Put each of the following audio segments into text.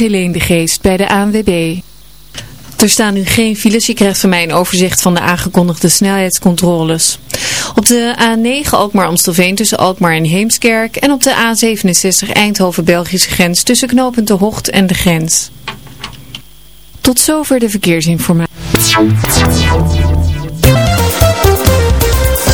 Helene de Geest bij de ANWB. Er staan nu geen files. Je krijgt van mij een overzicht van de aangekondigde snelheidscontroles. Op de A9 Alkmaar-Amstelveen tussen Alkmaar en Heemskerk. En op de A67 Eindhoven-Belgische grens tussen knooppunt De Hocht en de grens. Tot zover de verkeersinformatie.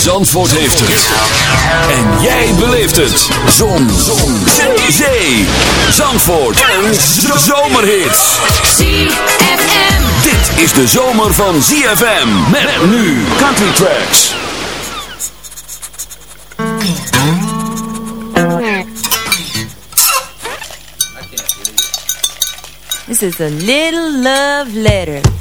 Zandvoort heeft het. En jij beleeft het. Zon. Zon. Zee. Zee. Zandvoort. Een zomerhit. ZFM. Dit is de zomer van ZFM. Met nu Country Tracks. This is a little love letter.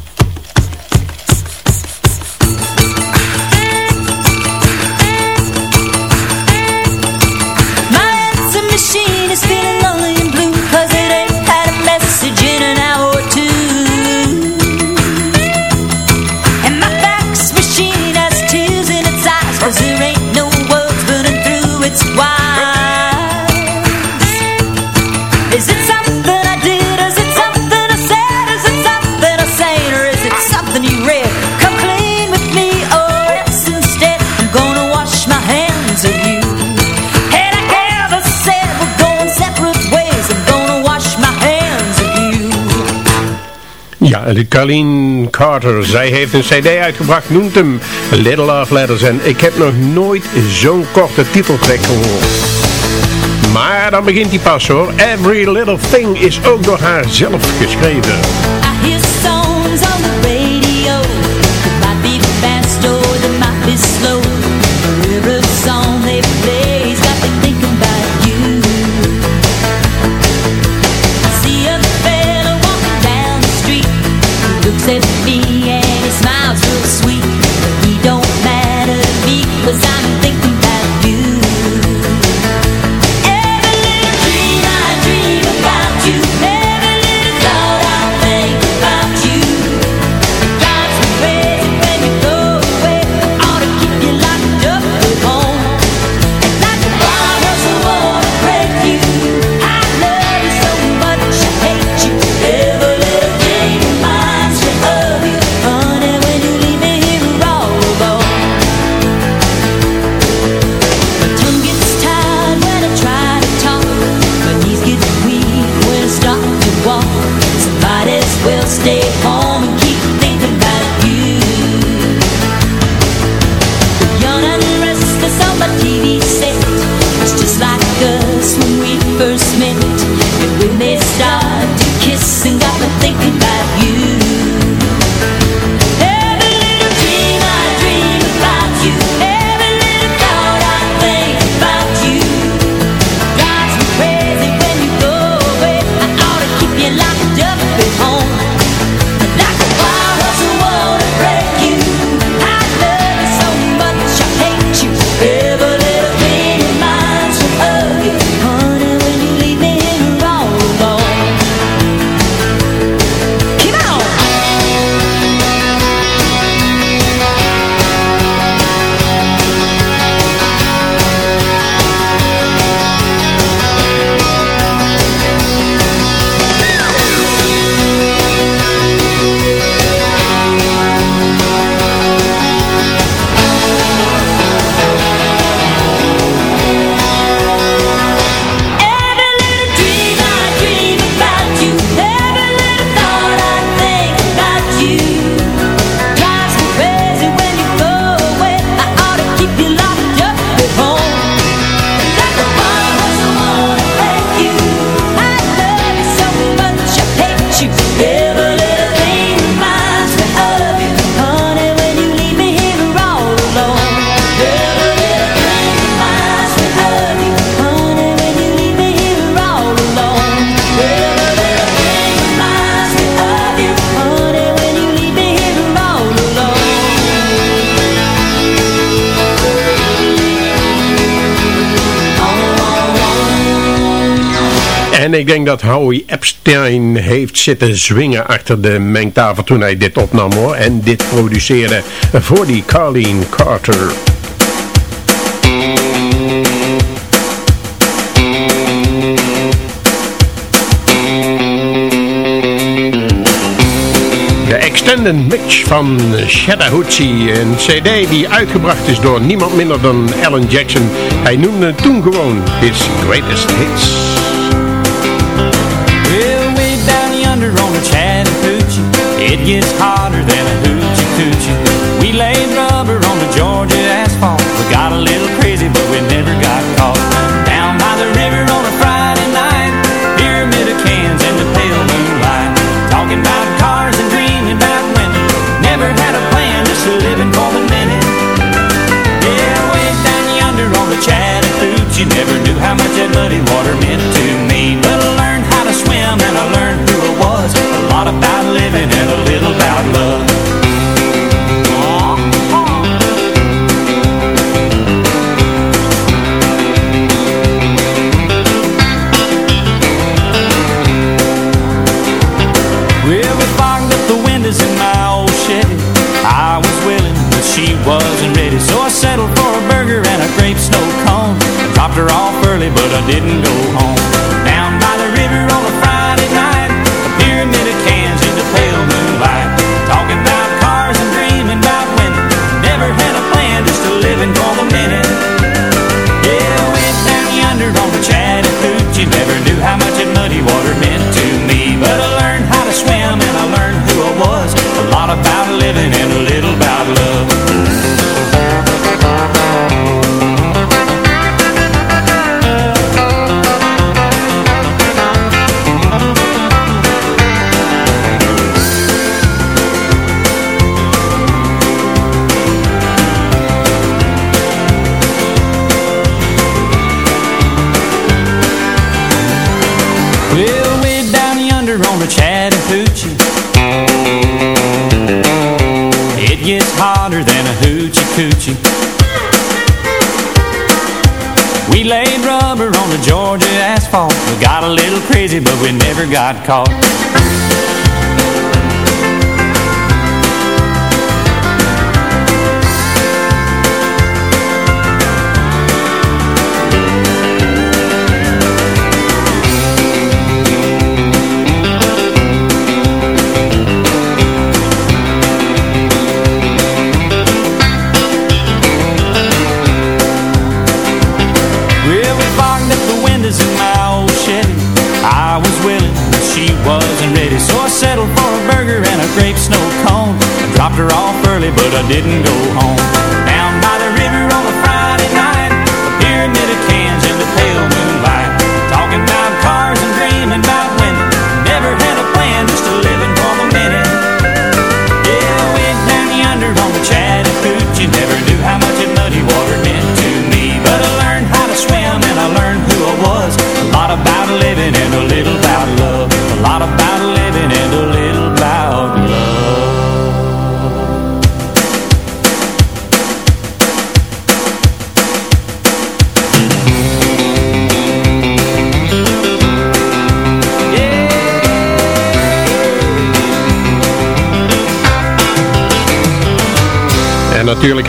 Colleen Carter. Zij heeft een cd uitgebracht, noemt hem Little Love Letters. En ik heb nog nooit zo'n korte titeltrack gehoord. Maar dan begint hij pas hoor. Every Little Thing is ook door haar zelf geschreven. En ik denk dat Howie Epstein heeft zitten zwingen achter de mengtafel toen hij dit opnam hoor. En dit produceerde voor die Carleen Carter. De extended mix van Chattahoochee, een cd die uitgebracht is door niemand minder dan Alan Jackson. Hij noemde het toen gewoon his greatest hits. It gets hotter than a hoochie coochie. We laid but I didn't go a little crazy but we never got caught didn't go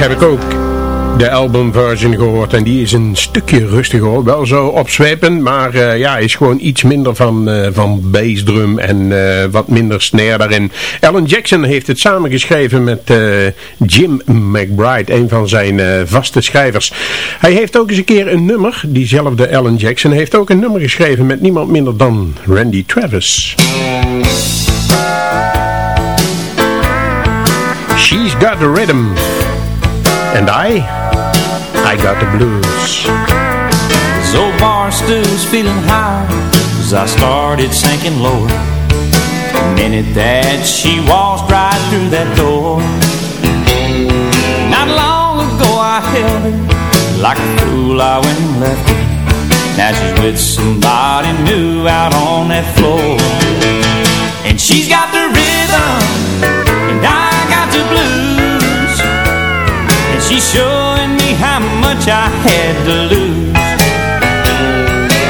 heb ik ook de albumversion gehoord. En die is een stukje rustiger. Wel zo opzwepend, maar eh, ja, is gewoon iets minder van, eh, van bassdrum en eh, wat minder snare daarin. Alan Jackson heeft het samengeschreven met Jim McBride, een van zijn vaste schrijvers. Hij heeft ook eens een keer een nummer, diezelfde Alan Jackson, heeft ook een nummer geschreven met niemand minder dan Randy Travis. She's got the rhythm. And I, I got the blues. This old bar stool's feeling high As I started sinking lower. The minute that she walked right through that door. Not long ago I held her Like a fool. I went and left her. Now she's with somebody new out on that floor. And she's got the rhythm And I got the blues She's showing me how much I had to lose.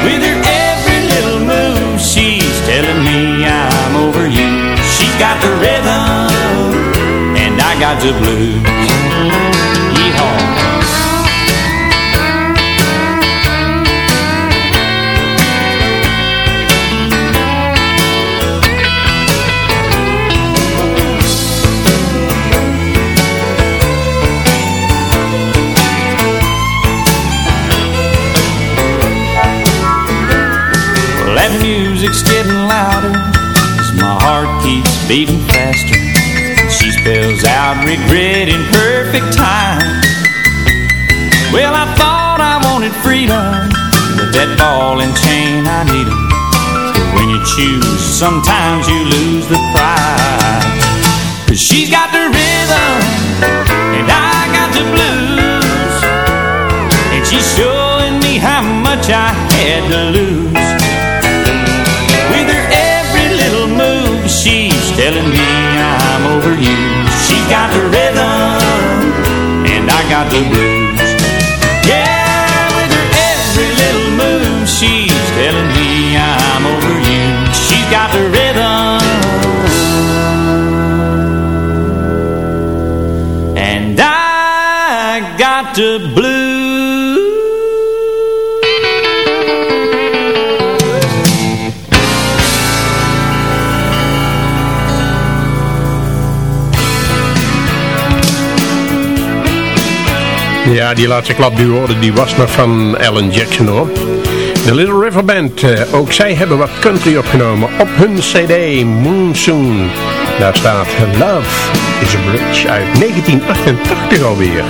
With her every little move She's telling me I'm over you. She's got the rhythm And I got the blues. Choose, sometimes you lose the pride. Cause she's got the rhythm, and I got the blues. And she's showing me how much I had to lose. With her every little move, she's telling me I'm over you. She's got the rhythm, and I got the blues. Got the rhythm, and I got the blues. Ja, die laatste klap die we hoorden, die was nog van Alan Jackson hoor. De Little River Band, eh, ook zij hebben wat country opgenomen op hun cd Monsoon. Daar staat Love is a Bridge uit 1988 alweer.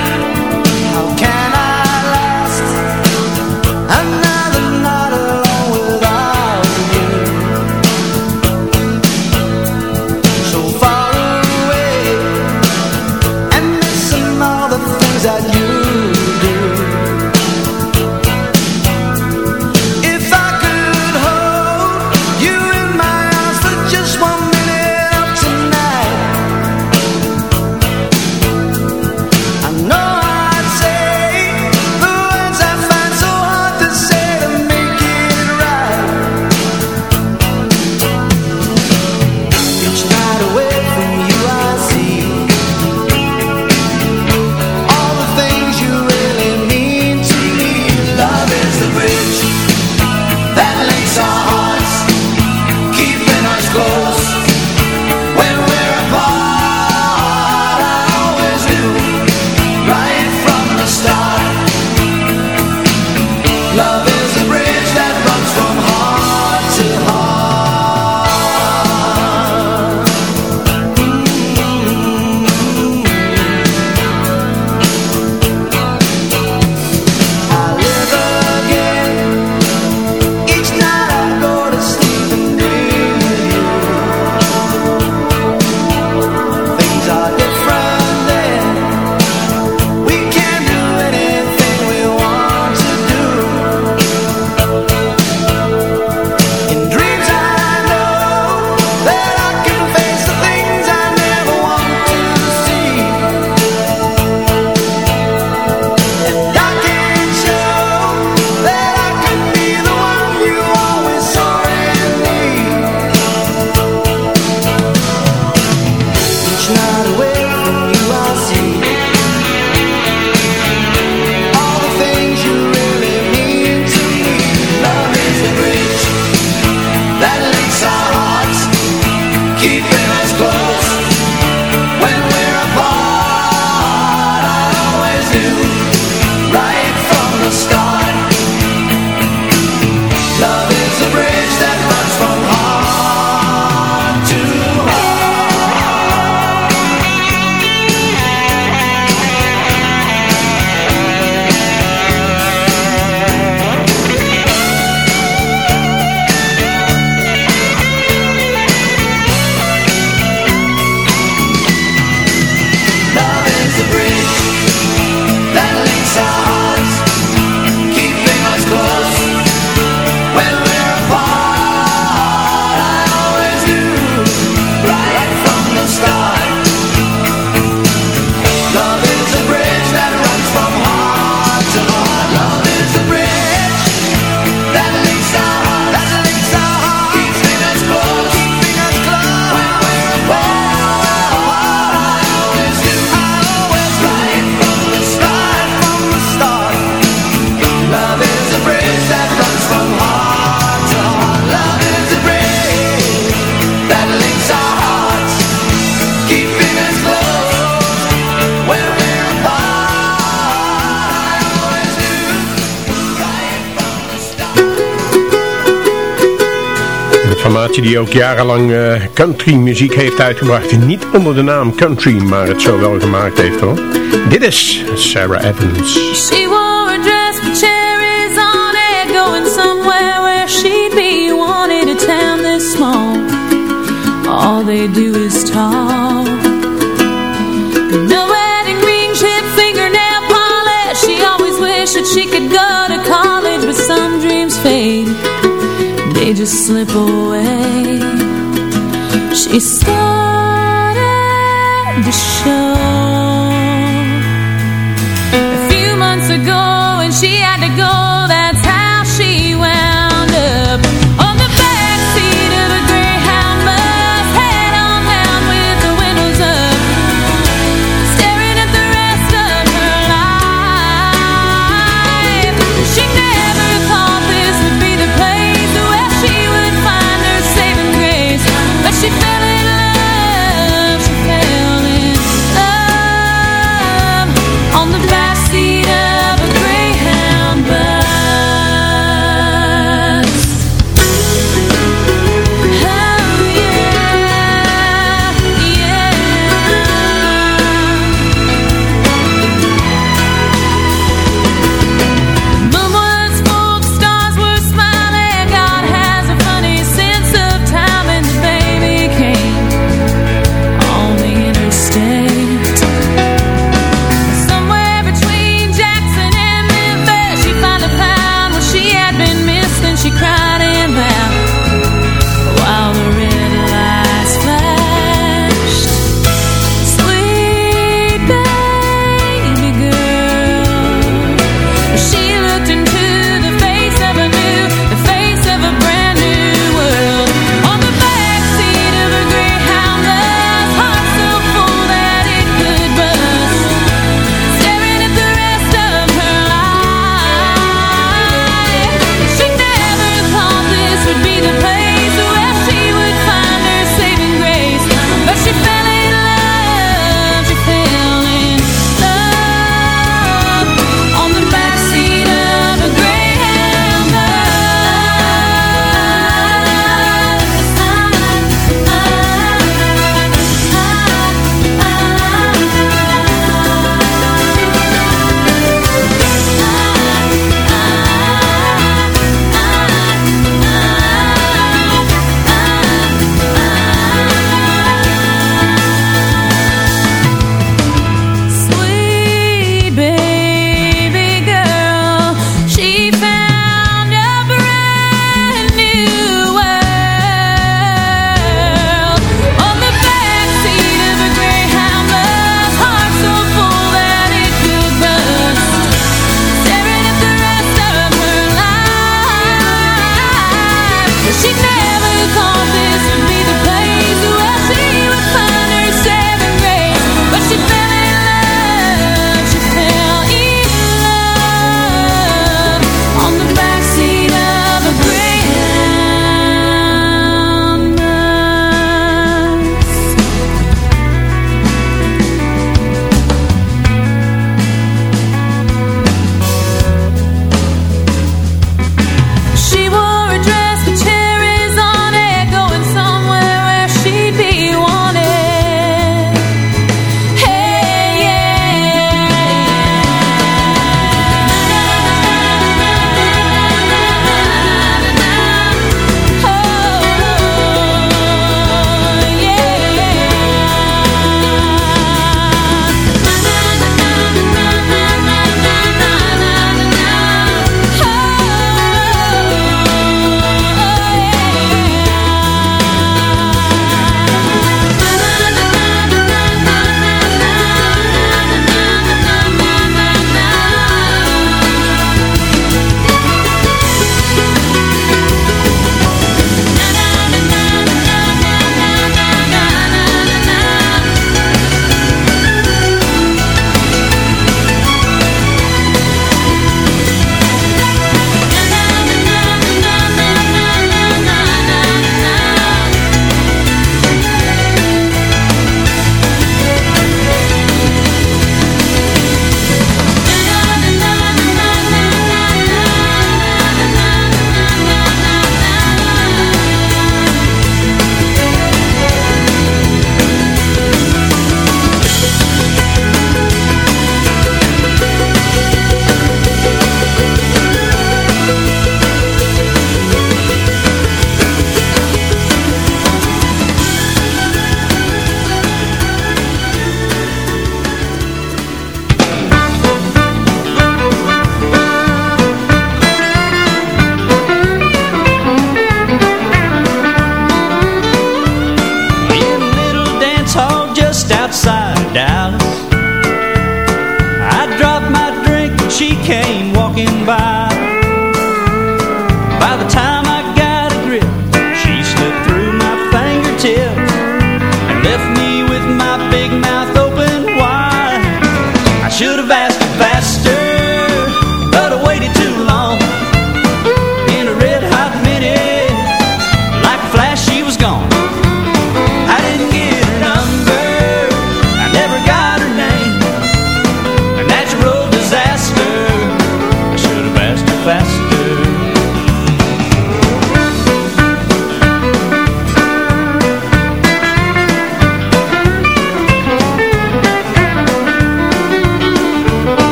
Formatie die ook jarenlang uh, country muziek heeft uitgebracht. Niet onder de naam country, maar het zo wel gemaakt heeft hoor. Dit is Sarah Evans. She wore a dress with cherries on it, going somewhere where she'd be wanted a town this small. All they do is talk. Just slip away. She started to show.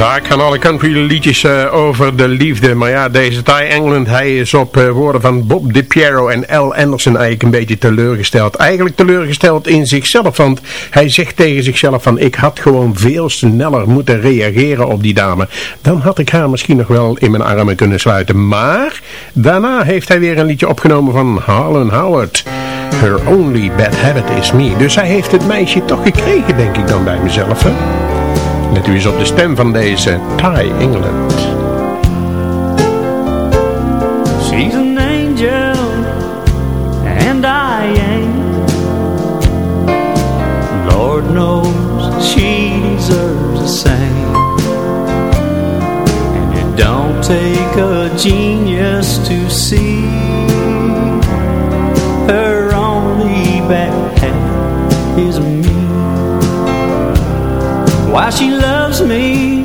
Vaak gaan alle country liedjes eh, over de liefde. Maar ja, deze Ty England, hij is op eh, woorden van Bob DiPiero en Al Anderson eigenlijk een beetje teleurgesteld. Eigenlijk teleurgesteld in zichzelf, want hij zegt tegen zichzelf van ik had gewoon veel sneller moeten reageren op die dame. Dan had ik haar misschien nog wel in mijn armen kunnen sluiten. Maar daarna heeft hij weer een liedje opgenomen van Harlan Howard. Her only bad habit is me. Dus hij heeft het meisje toch gekregen, denk ik dan bij mezelf. Hè? Let u eens op de stem van deze Ty England. She's an angel, and I ain't. Lord knows she deserves the same. And it don't take a genius to see her Why she loves me,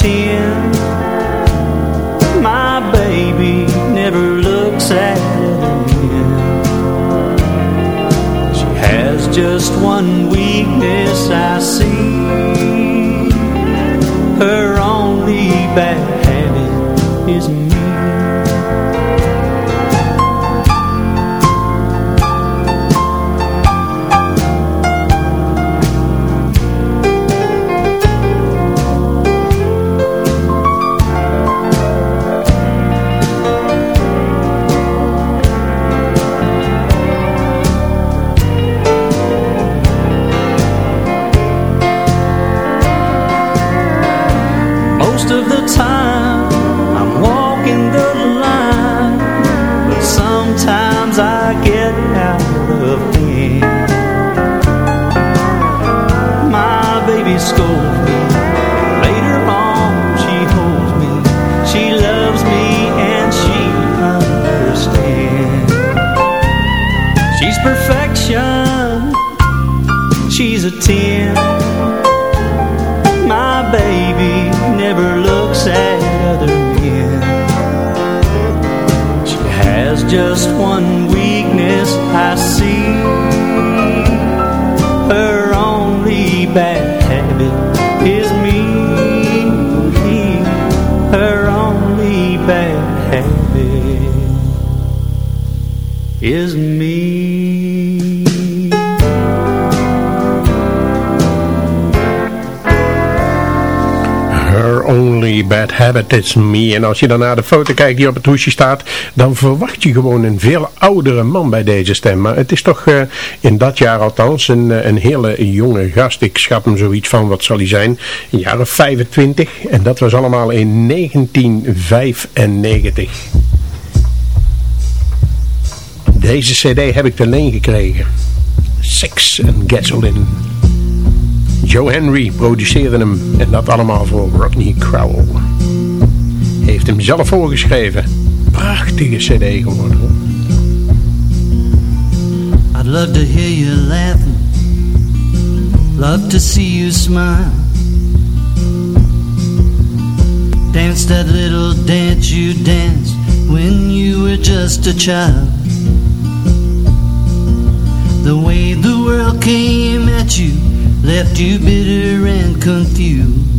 ten. My baby never looks at other. She has just one weakness I see. Her only bad habit is me. Is Me. En als je dan naar de foto kijkt die op het hoesje staat, dan verwacht je gewoon een veel oudere man bij deze stem. Maar het is toch uh, in dat jaar althans een, een hele jonge gast. Ik schat hem zoiets van, wat zal hij zijn, een jaar of 25. En dat was allemaal in 1995. Deze cd heb ik te leen gekregen. Sex and Gasoline. Joe Henry produceerde hem en dat allemaal voor Rodney Crowell. Heeft hem zelf voorgeschreven. Prachtige cd geworden. I'd love to hear you laughing. Love to see you smile. Dance that little dance you danced when you were just a child. The way the world came at you left you bitter and confused.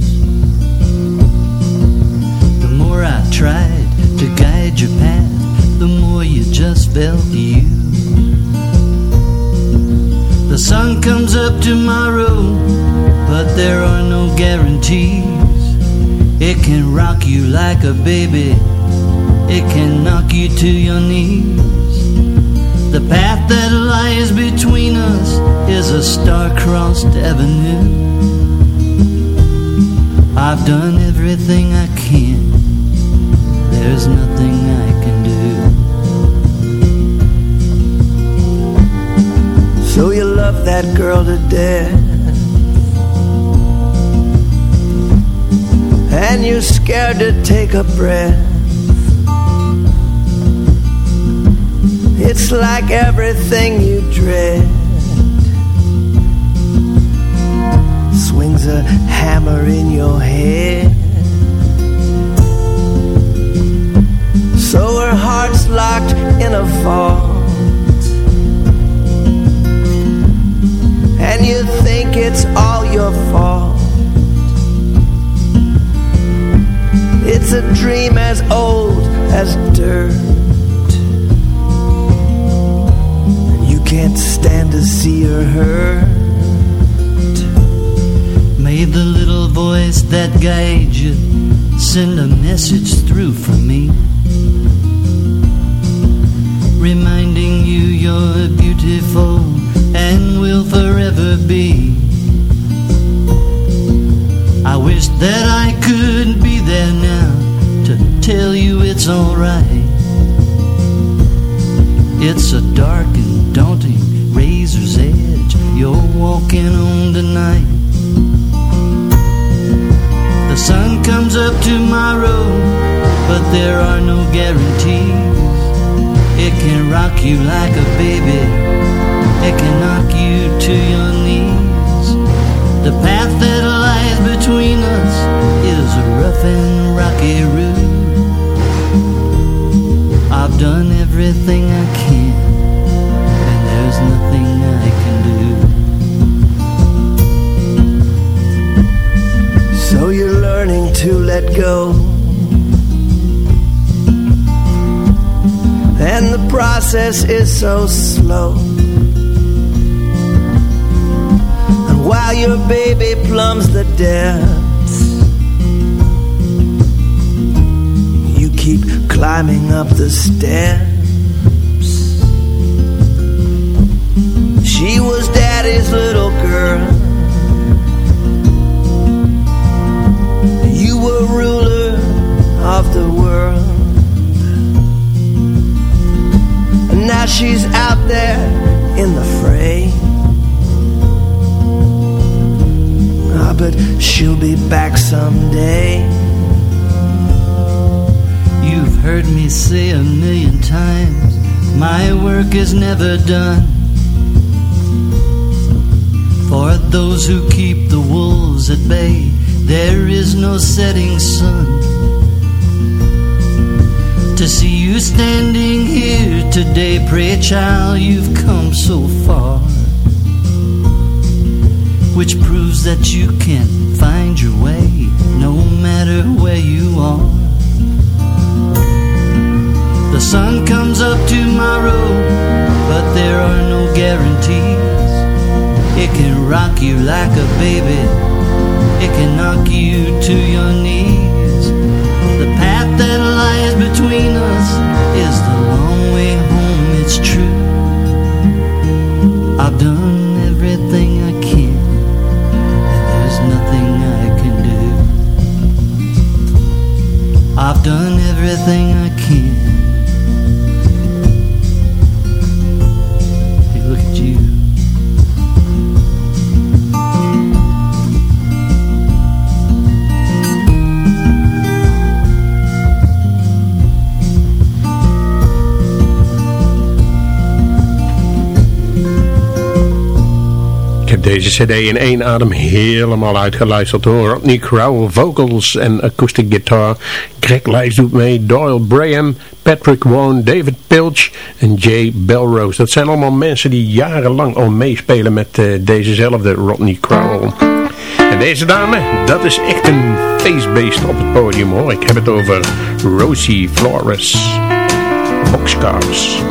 More I tried to guide your path, the more you just felt you. The sun comes up tomorrow, but there are no guarantees. It can rock you like a baby, it can knock you to your knees. The path that lies between us is a star-crossed avenue. I've done everything I can. There's nothing I can do. So you love that girl to death. And you're scared to take a breath. It's like everything you dread swings a hammer in your head. Her heart's locked in a vault, and you think it's all your fault. It's a dream as old as dirt. And you can't stand to see her hurt. May the little voice that guides you send a message through from me, reminding you you're beautiful and will forever be. I wish that I could be there now to tell you it's alright. It's a dark and daunting razor's edge you're walking on tonight. The sun comes up tomorrow, but there are no guarantees. It can rock you like a baby, it can knock you to your knees. The path that lies between us is a rough and rocky route. I've done everything I can, and there's nothing I can do. So you're learning to let go, and the process is so slow. And while your baby plumbs the depths, you keep climbing up the steps. Someday. You've heard me say a million times, my work is never done. For those who keep the wolves at bay, there is no setting sun. To see you standing here today, pray child, you've come so far. Which proves that you can find your way no matter where you are. The sun comes up tomorrow, but there are no guarantees. It can rock you like a baby, it can knock you to your knees. The path that lies between us is the long way home, it's true. I've done everything I can. Deze cd in één adem helemaal uitgeluisterd hoor Rodney Crowell, vocals en acoustic guitar. Greg Lijs doet mee, Doyle Braham, Patrick Wone, David Pilch en Jay Belrose. Dat zijn allemaal mensen die jarenlang al meespelen met eh, dezezelfde Rodney Crowell. En deze dame, dat is echt een feestbeest op het podium hoor. Ik heb het over Rosie Flores. Boxcars.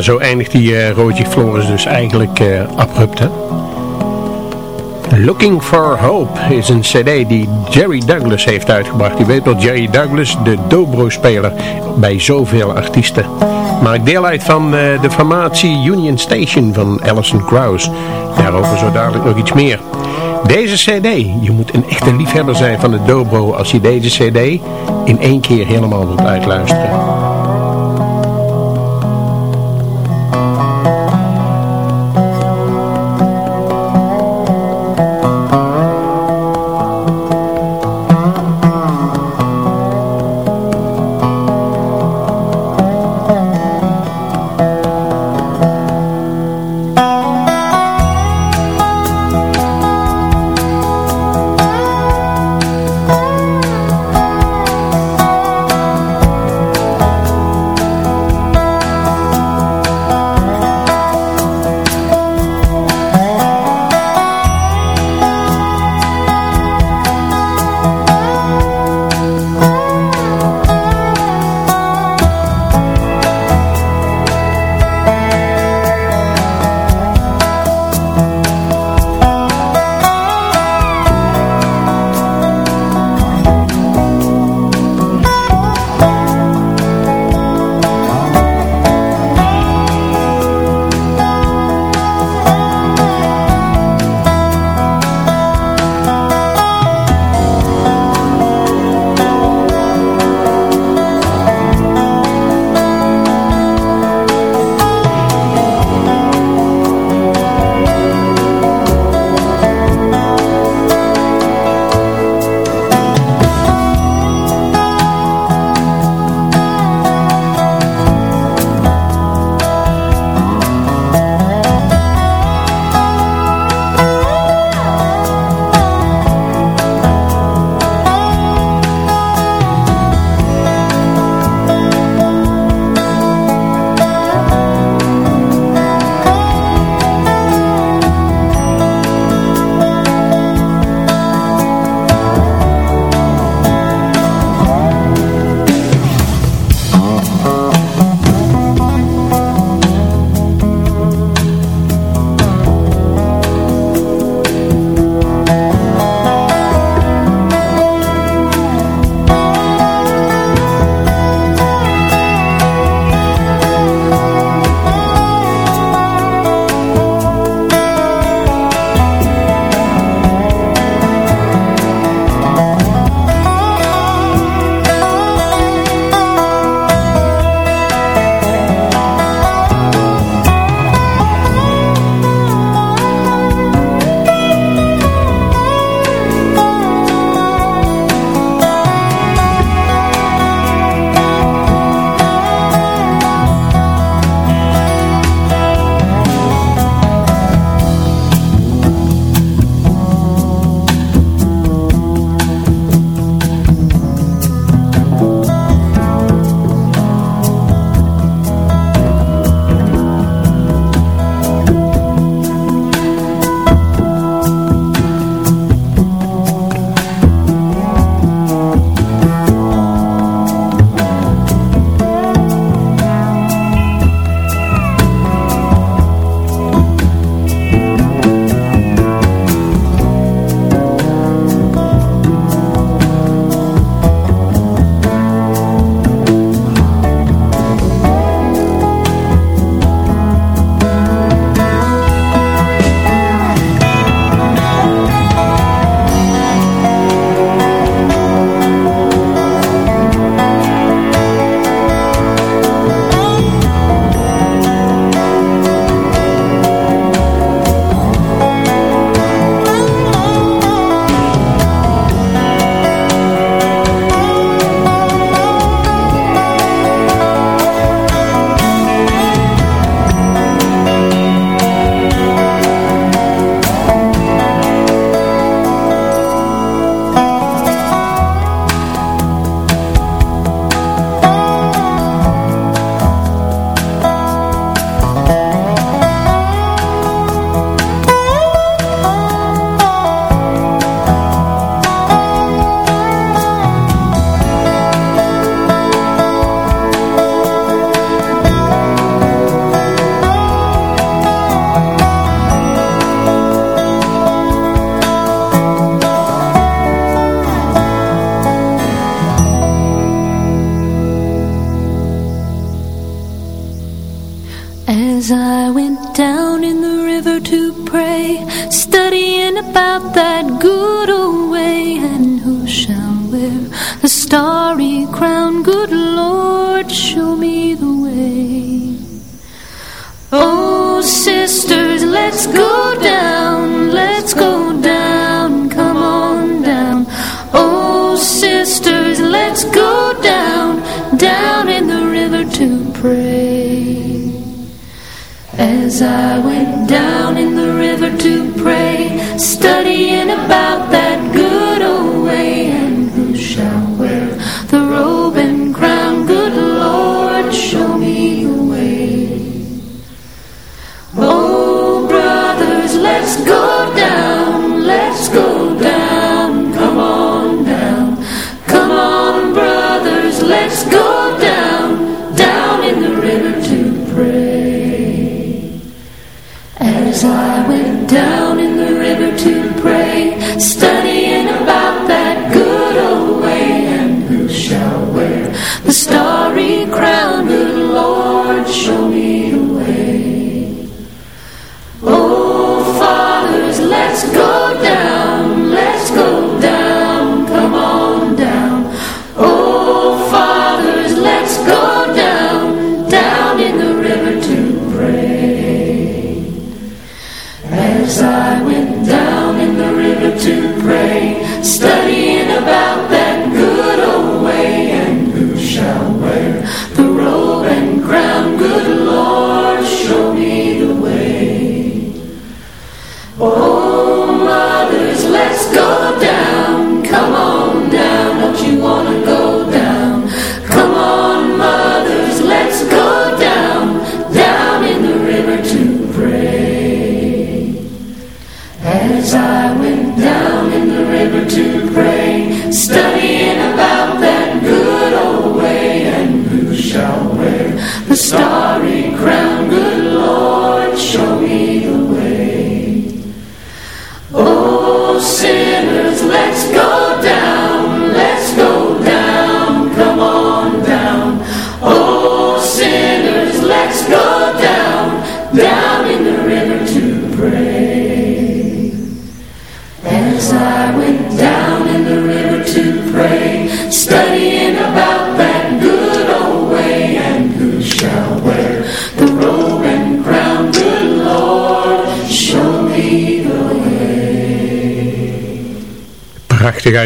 Ja, zo eindigt die uh, Roger Flores dus eigenlijk uh, abrupt, hè? Looking for Hope is een cd die Jerry Douglas heeft uitgebracht. Je weet wel, Jerry Douglas, de dobro-speler bij zoveel artiesten. Maakt deel uit van de formatie Union Station van Alison Krauss. Daarover zo dadelijk nog iets meer. Deze cd, je moet een echte liefhebber zijn van de dobro als je deze cd in één keer helemaal wilt uitluisteren.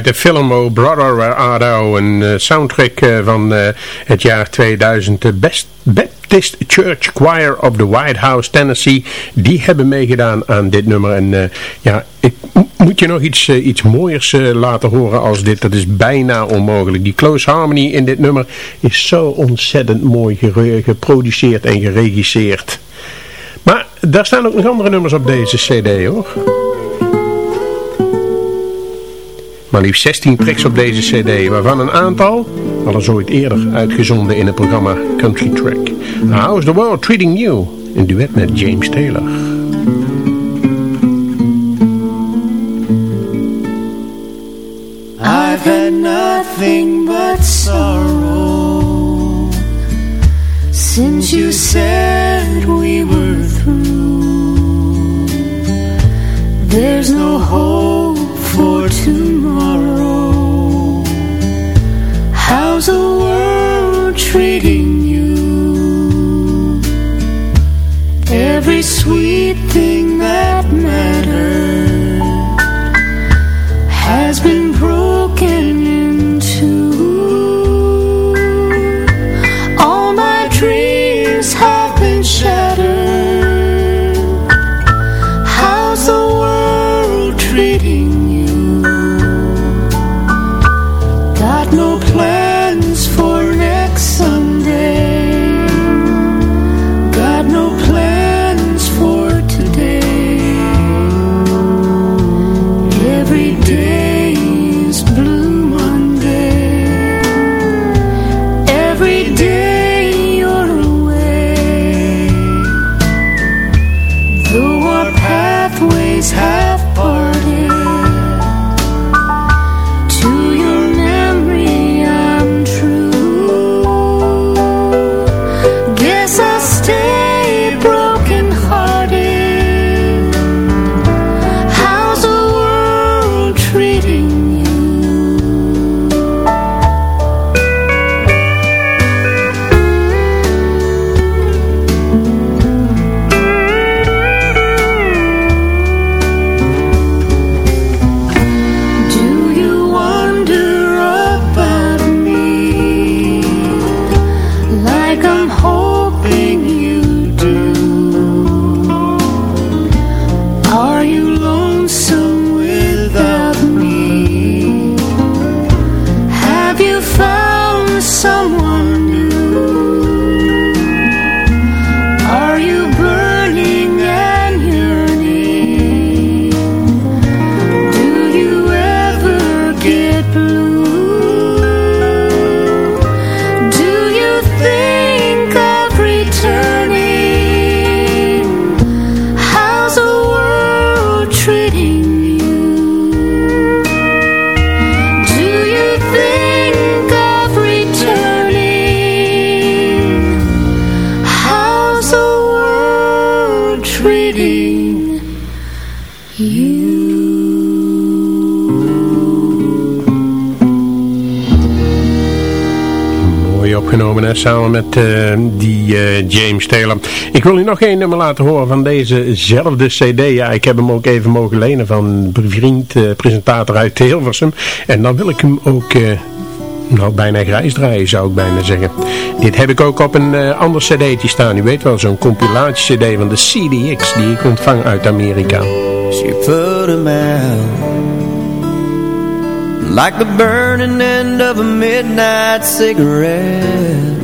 de film O Brother Where een eh, soundtrack eh, van eh, het jaar 2000, de best Baptist Church Choir of the White House, Tennessee. Die hebben meegedaan aan dit nummer. En ja, ik moet je nog iets, iets mooiers laten horen als dit. Dat is bijna onmogelijk. Die close harmony in dit nummer is zo ontzettend mooi geproduceerd en geregisseerd. Maar daar staan ook nog andere nummers op deze cd hoor. Maar liefst 16 tracks op deze cd, waarvan een aantal al eens ooit eerder uitgezonden in het programma Country Track. How's the World Treating You? Een duet met James Taylor. I've had nothing but sorrow Since you said we were through There's no hope for two. How's the world treating you? Every sweet samen met eh, die eh, James Taylor. Ik wil u nog één nummer laten horen van dezezelfde cd. Ja, ik heb hem ook even mogen lenen van een vriend, eh, presentator uit Hilversum. En dan wil ik hem ook... nou, bijna grijs draaien zou ik bijna zeggen. Dit heb ik ook op een ander cd'tje staan. U weet wel, zo'n compilatie cd van de CDX die ik ontvang uit Amerika. She put him out Like the burning end of a midnight cigarette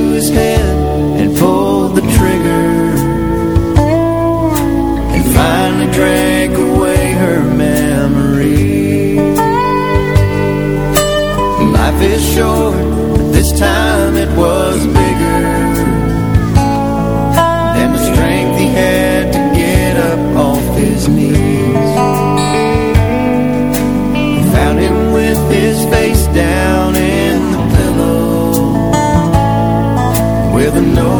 Life is short, but this time it was bigger. Than the strength he had to get up off his knees. Found him with his face down in the pillow With a note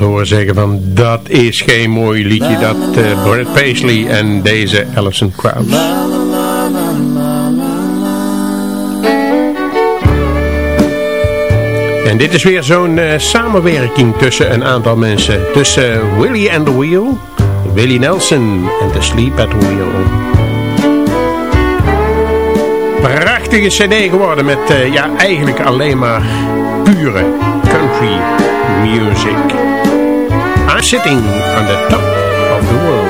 nog niemand horen zeggen van dat is geen mooi liedje. Dat eh Brett Paisley en deze Alison Krauss. En dit is weer zo'n eh, samenwerking tussen een aantal mensen. Tussen uh, Willie and the Wheel, Willie Nelson en The Sleep at Wheel. Prachtige cd geworden met uh, ja, eigenlijk alleen maar pure country music. I'm sitting on the top of the world.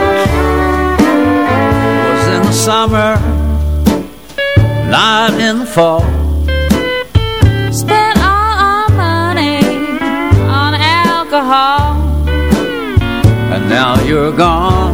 It was in the summer, not in the fall. Spent all our money on alcohol. And now you're gone,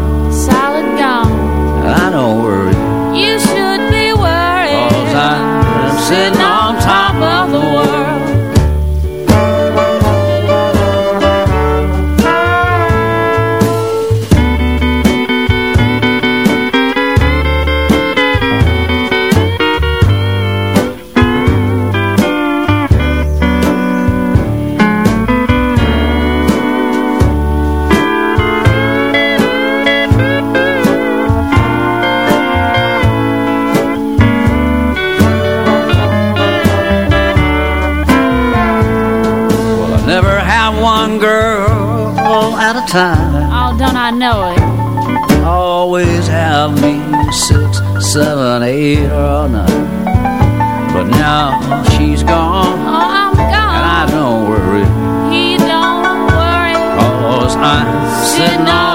time. Oh, don't I know it? Always have me six, seven, eight, or nine. But now she's gone, Oh, I'm gone. and. I don't worry. He don't worry. Cause I'm sitting on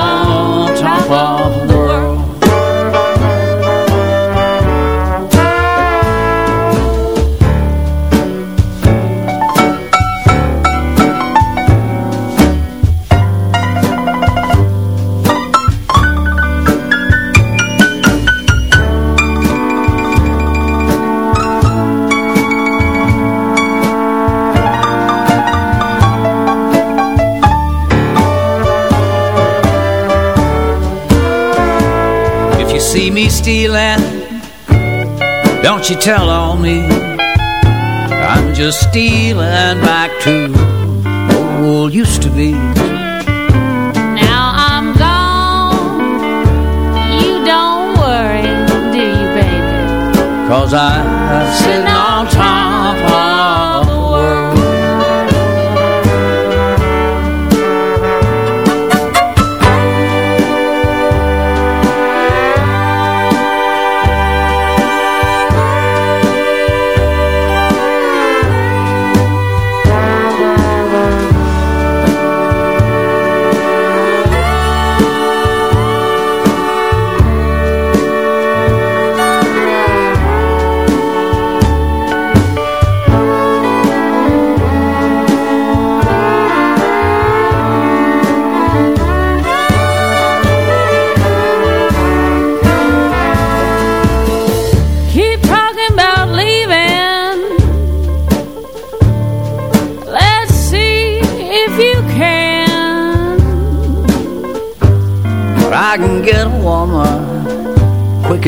see me stealing, don't you tell on me. I'm just stealing back to old used to be. Now I'm gone. You don't worry, do you, baby? Cause I'm sitting on top of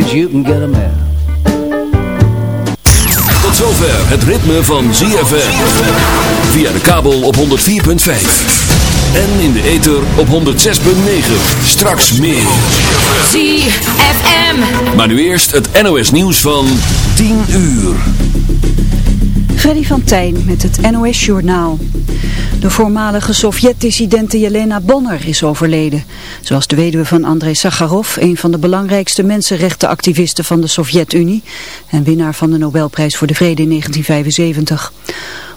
you can get a man. Tot zover het ritme van ZFM. Via de kabel op 104.5. En in de ether op 106.9. Straks meer. ZFM. Maar nu eerst het NOS nieuws van 10 uur. Freddy van Tijn met het NOS Journaal. De voormalige Sovjet-dissidente Jelena Bonner is overleden. Zoals de weduwe van Andrei Sakharov, een van de belangrijkste mensenrechtenactivisten van de Sovjet-Unie en winnaar van de Nobelprijs voor de Vrede in 1975.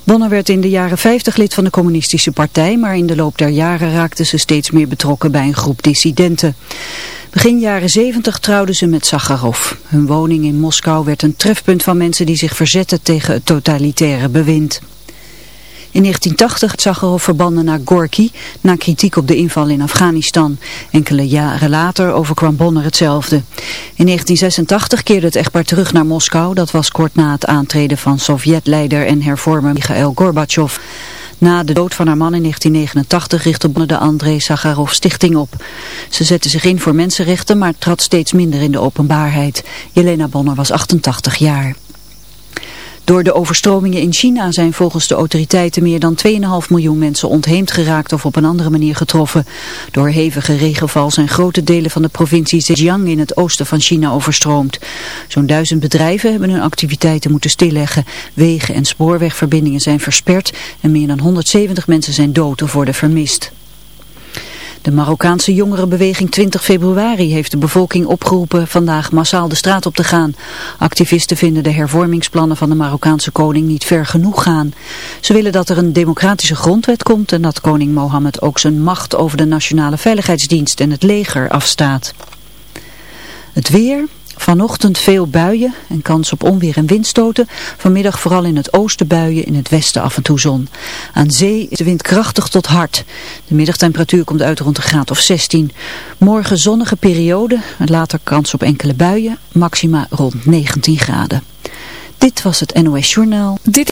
Bonner werd in de jaren 50 lid van de communistische partij, maar in de loop der jaren raakte ze steeds meer betrokken bij een groep dissidenten. Begin jaren 70 trouwden ze met Sakharov. Hun woning in Moskou werd een trefpunt van mensen die zich verzetten tegen het totalitaire bewind. In 1980 had Sakharov verbanden naar Gorky na kritiek op de inval in Afghanistan. Enkele jaren later overkwam Bonner hetzelfde. In 1986 keerde het echtpaar terug naar Moskou. Dat was kort na het aantreden van Sovjet-leider en hervormer Mikhail Gorbachev. Na de dood van haar man in 1989 richtte Bonner de Andrei Sakharov Stichting op. Ze zette zich in voor mensenrechten, maar trad steeds minder in de openbaarheid. Jelena Bonner was 88 jaar. Door de overstromingen in China zijn volgens de autoriteiten meer dan 2,5 miljoen mensen ontheemd geraakt of op een andere manier getroffen. Door hevige regenval zijn grote delen van de provincie Zhejiang in het oosten van China overstroomd. Zo'n duizend bedrijven hebben hun activiteiten moeten stilleggen. Wegen en spoorwegverbindingen zijn versperd en meer dan 170 mensen zijn dood of worden vermist. De Marokkaanse jongerenbeweging 20 februari heeft de bevolking opgeroepen vandaag massaal de straat op te gaan. Activisten vinden de hervormingsplannen van de Marokkaanse koning niet ver genoeg gaan. Ze willen dat er een democratische grondwet komt en dat koning Mohammed ook zijn macht over de nationale veiligheidsdienst en het leger afstaat. Het weer, Vanochtend veel buien en kans op onweer en windstoten. Vanmiddag vooral in het oosten buien, in het westen af en toe zon. Aan zee is de wind krachtig tot hard. De middagtemperatuur komt uit rond een graad of 16. Morgen zonnige periode, later kans op enkele buien. Maxima rond 19 graden. Dit was het NOS Journaal. Dit